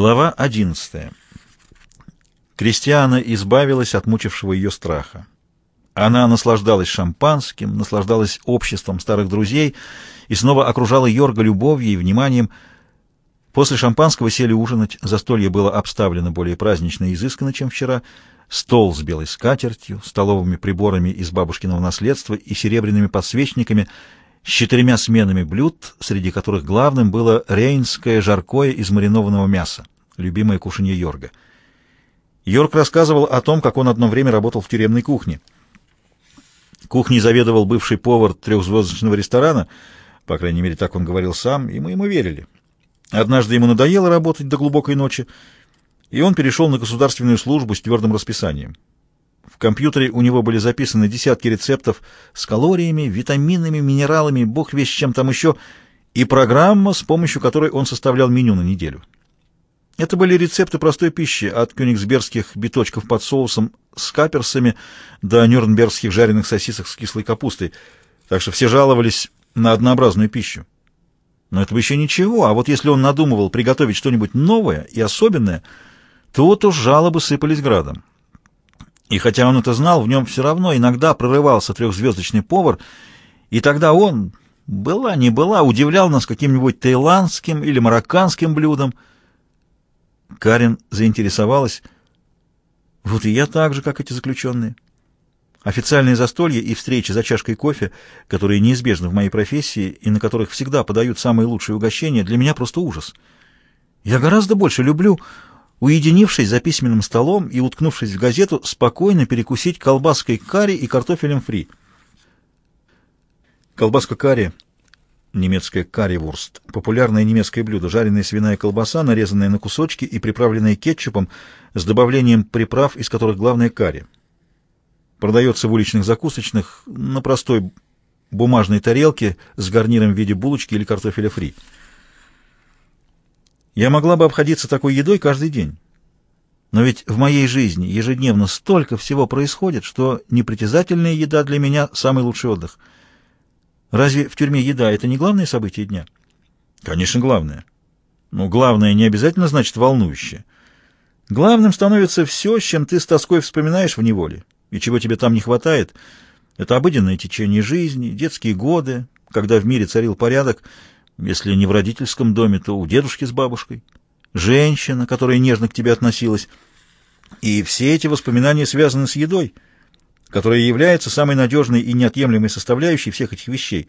Глава 11. Кристиана избавилась от мучившего ее страха. Она наслаждалась шампанским, наслаждалась обществом старых друзей и снова окружала Йорга любовью и вниманием. После шампанского сели ужинать, застолье было обставлено более празднично и изысканно, чем вчера, стол с белой скатертью, столовыми приборами из бабушкиного наследства и серебряными подсвечниками — с четырьмя сменами блюд, среди которых главным было рейнское жаркое из маринованного мяса, любимое кушанье Йорга. Йорк рассказывал о том, как он одно время работал в тюремной кухне. Кухней заведовал бывший повар трехзвездочного ресторана, по крайней мере, так он говорил сам, и мы ему верили. Однажды ему надоело работать до глубокой ночи, и он перешел на государственную службу с твердым расписанием. Компьютере у него были записаны десятки рецептов с калориями, витаминами, минералами, бог весь чем там еще, и программа, с помощью которой он составлял меню на неделю. Это были рецепты простой пищи, от кёнигсбергских биточков под соусом с каперсами до нюрнбергских жареных сосисок с кислой капустой, так что все жаловались на однообразную пищу. Но это бы еще ничего, а вот если он надумывал приготовить что-нибудь новое и особенное, то вот уж жалобы сыпались градом. И хотя он это знал, в нем все равно иногда прорывался трехзвездочный повар, и тогда он, была не была, удивлял нас каким-нибудь таиландским или марокканским блюдом. Карин заинтересовалась. Вот и я так же, как эти заключенные. Официальные застолья и встречи за чашкой кофе, которые неизбежны в моей профессии и на которых всегда подают самые лучшие угощения, для меня просто ужас. Я гораздо больше люблю уединившись за письменным столом и уткнувшись в газету, спокойно перекусить колбаской карри и картофелем фри. Колбаска карри, немецкая карри-вурст, популярное немецкое блюдо, жареная свиная колбаса, нарезанная на кусочки и приправленная кетчупом с добавлением приправ, из которых главное карри. Продается в уличных закусочных на простой бумажной тарелке с гарниром в виде булочки или картофеля фри. Я могла бы обходиться такой едой каждый день. Но ведь в моей жизни ежедневно столько всего происходит, что непритязательная еда для меня — самый лучший отдых. Разве в тюрьме еда — это не главное событие дня? Конечно, главное. Но главное не обязательно значит волнующее. Главным становится все, с чем ты с тоской вспоминаешь в неволе, и чего тебе там не хватает. Это обыденное течение жизни, детские годы, когда в мире царил порядок — если не в родительском доме, то у дедушки с бабушкой. Женщина, которая нежно к тебе относилась. И все эти воспоминания связаны с едой, которая является самой надежной и неотъемлемой составляющей всех этих вещей.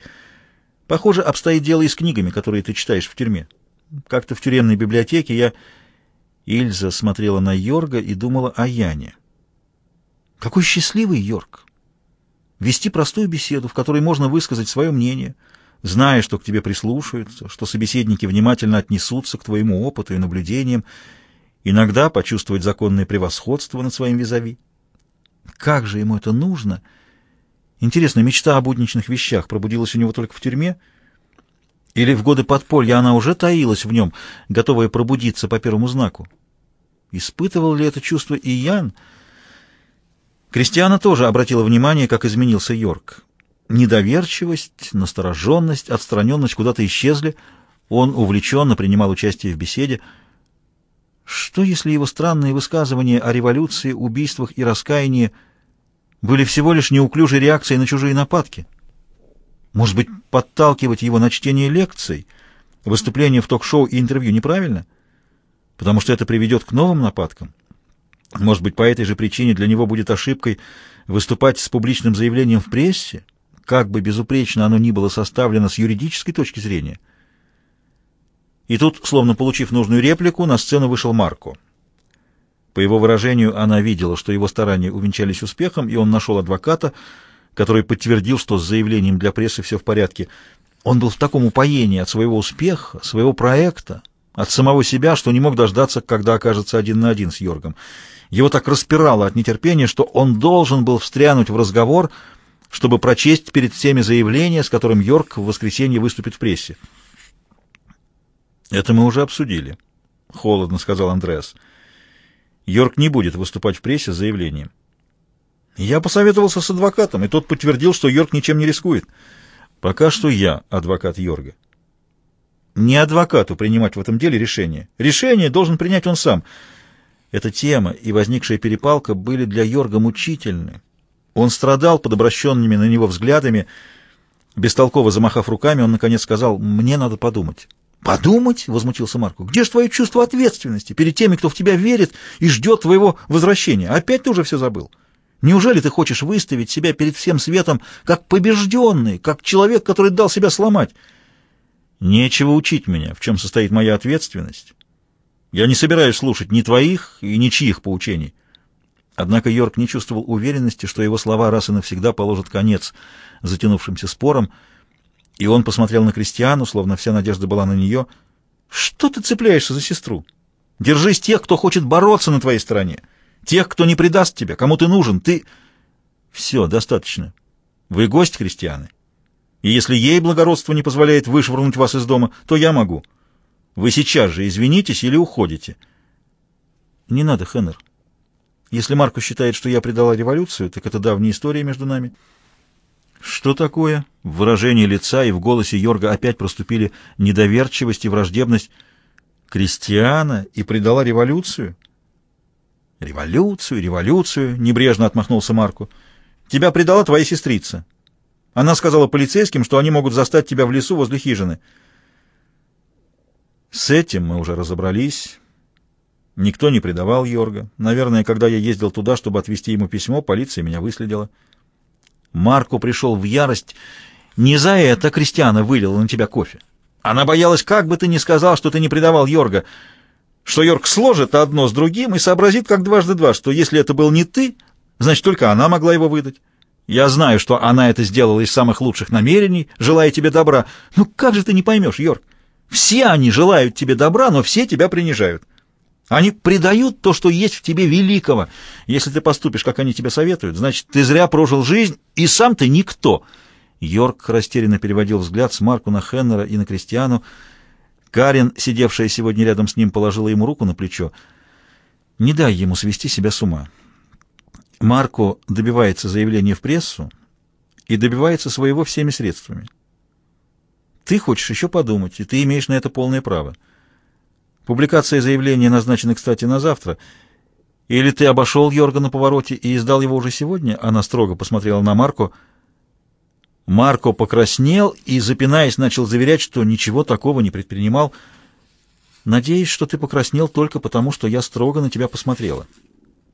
Похоже, обстоит дело и с книгами, которые ты читаешь в тюрьме. Как-то в тюремной библиотеке я... Ильза смотрела на Йорга и думала о Яне. Какой счастливый Йорг! Вести простую беседу, в которой можно высказать свое мнение — зная, что к тебе прислушаются, что собеседники внимательно отнесутся к твоему опыту и наблюдениям, иногда почувствовать законное превосходство над своим визави. Как же ему это нужно? Интересно, мечта о будничных вещах пробудилась у него только в тюрьме? Или в годы подполья она уже таилась в нем, готовая пробудиться по первому знаку? Испытывал ли это чувство и Ян? Кристиана тоже обратила внимание, как изменился Йорк. Недоверчивость, настороженность, отстраненность куда-то исчезли. Он увлеченно принимал участие в беседе. Что, если его странные высказывания о революции, убийствах и раскаянии были всего лишь неуклюжей реакцией на чужие нападки? Может быть, подталкивать его на чтение лекций, выступления в ток-шоу и интервью неправильно? Потому что это приведет к новым нападкам? Может быть, по этой же причине для него будет ошибкой выступать с публичным заявлением в прессе? Как бы безупречно оно ни было составлено с юридической точки зрения. И тут, словно получив нужную реплику, на сцену вышел Марко. По его выражению, она видела, что его старания увенчались успехом, и он нашел адвоката, который подтвердил, что с заявлением для прессы все в порядке. Он был в таком упоении от своего успеха, своего проекта, от самого себя, что не мог дождаться, когда окажется один на один с Йоргом. Его так распирало от нетерпения, что он должен был встрянуть в разговор — чтобы прочесть перед всеми заявление, с которым Йорк в воскресенье выступит в прессе. «Это мы уже обсудили», — холодно сказал Андреас. «Йорк не будет выступать в прессе с заявлением». «Я посоветовался с адвокатом, и тот подтвердил, что Йорк ничем не рискует. Пока что я адвокат Йорга». Не адвокату принимать в этом деле решение. Решение должен принять он сам. Эта тема и возникшая перепалка были для Йорга мучительны. Он страдал под обращенными на него взглядами. Бестолково замахав руками, он наконец сказал, «Мне надо подумать». «Подумать?» — возмутился Марко. «Где же твое чувство ответственности перед теми, кто в тебя верит и ждет твоего возвращения? Опять ты уже все забыл? Неужели ты хочешь выставить себя перед всем светом как побежденный, как человек, который дал себя сломать?» «Нечего учить меня, в чем состоит моя ответственность. Я не собираюсь слушать ни твоих и ни чьих поучений». Однако Йорк не чувствовал уверенности, что его слова раз и навсегда положат конец затянувшимся спорам, и он посмотрел на Кристиану, словно вся надежда была на нее. «Что ты цепляешься за сестру? Держись тех, кто хочет бороться на твоей стороне, тех, кто не предаст тебя, кому ты нужен. Ты...» «Все, достаточно. Вы гость Кристианы. И если ей благородство не позволяет вышвырнуть вас из дома, то я могу. Вы сейчас же извинитесь или уходите». «Не надо, Хеннер. Если Марко считает, что я предала революцию, так это давняя история между нами». «Что такое?» В выражении лица и в голосе Йорга опять проступили недоверчивость и враждебность. «Крестьяна и предала революцию?» «Революцию, революцию!» — небрежно отмахнулся Марку. «Тебя предала твоя сестрица. Она сказала полицейским, что они могут застать тебя в лесу возле хижины». «С этим мы уже разобрались. Никто не предавал Йорга. Наверное, когда я ездил туда, чтобы отвезти ему письмо, полиция меня выследила». Марко пришел в ярость. Не за это Кристиана вылила на тебя кофе. Она боялась, как бы ты ни сказал, что ты не предавал Йорга, что Йорг сложит одно с другим и сообразит, как дважды два, что если это был не ты, значит, только она могла его выдать. Я знаю, что она это сделала из самых лучших намерений, желая тебе добра. Ну как же ты не поймешь, Йорг? Все они желают тебе добра, но все тебя принижают. Они предают то, что есть в тебе великого. Если ты поступишь, как они тебе советуют, значит, ты зря прожил жизнь, и сам ты никто». Йорк растерянно переводил взгляд с Марку на Хеннера и на Кристиану. Карин, сидевшая сегодня рядом с ним, положила ему руку на плечо. «Не дай ему свести себя с ума. Марко добивается заявления в прессу и добивается своего всеми средствами. Ты хочешь еще подумать, и ты имеешь на это полное право». Публикация заявления назначена, кстати, на завтра. Или ты обошел Йорга на повороте и издал его уже сегодня?» Она строго посмотрела на Марко. Марко покраснел и, запинаясь, начал заверять, что ничего такого не предпринимал. «Надеюсь, что ты покраснел только потому, что я строго на тебя посмотрела».